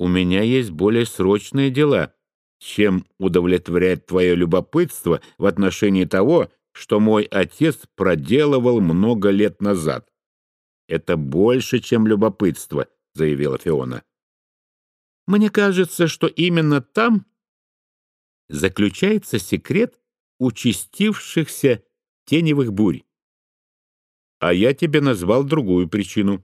у меня есть более срочные дела, чем удовлетворять твое любопытство в отношении того, что мой отец проделывал много лет назад. Это больше, чем любопытство, заявила Фиона. Мне кажется, что именно там заключается секрет участившихся теневых бурь. А я тебе назвал другую причину.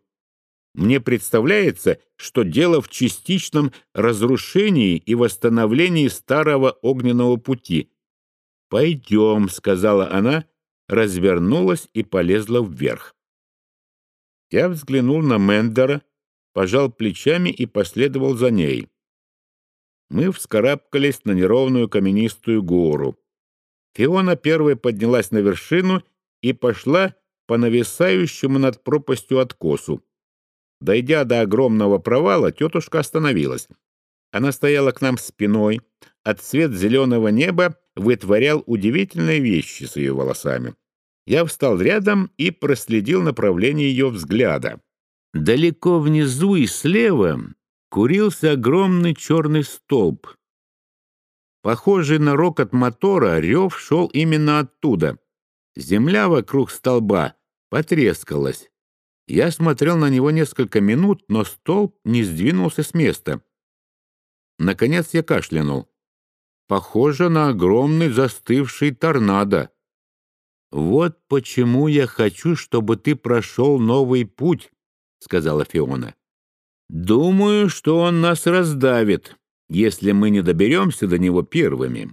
Мне представляется, что дело в частичном разрушении и восстановлении старого огненного пути. «Пойдем», — сказала она, развернулась и полезла вверх. Я взглянул на Мендера, пожал плечами и последовал за ней. Мы вскарабкались на неровную каменистую гору. Фиона первой поднялась на вершину и пошла по нависающему над пропастью откосу. Дойдя до огромного провала, тетушка остановилась. Она стояла к нам спиной, а цвет зеленого неба вытворял удивительные вещи с ее волосами. Я встал рядом и проследил направление ее взгляда. Далеко внизу и слева курился огромный черный столб. Похожий на рокот мотора, рев шел именно оттуда. Земля вокруг столба потрескалась. Я смотрел на него несколько минут, но столб не сдвинулся с места. Наконец я кашлянул. Похоже на огромный застывший торнадо. «Вот почему я хочу, чтобы ты прошел новый путь», — сказала Фиона. «Думаю, что он нас раздавит, если мы не доберемся до него первыми».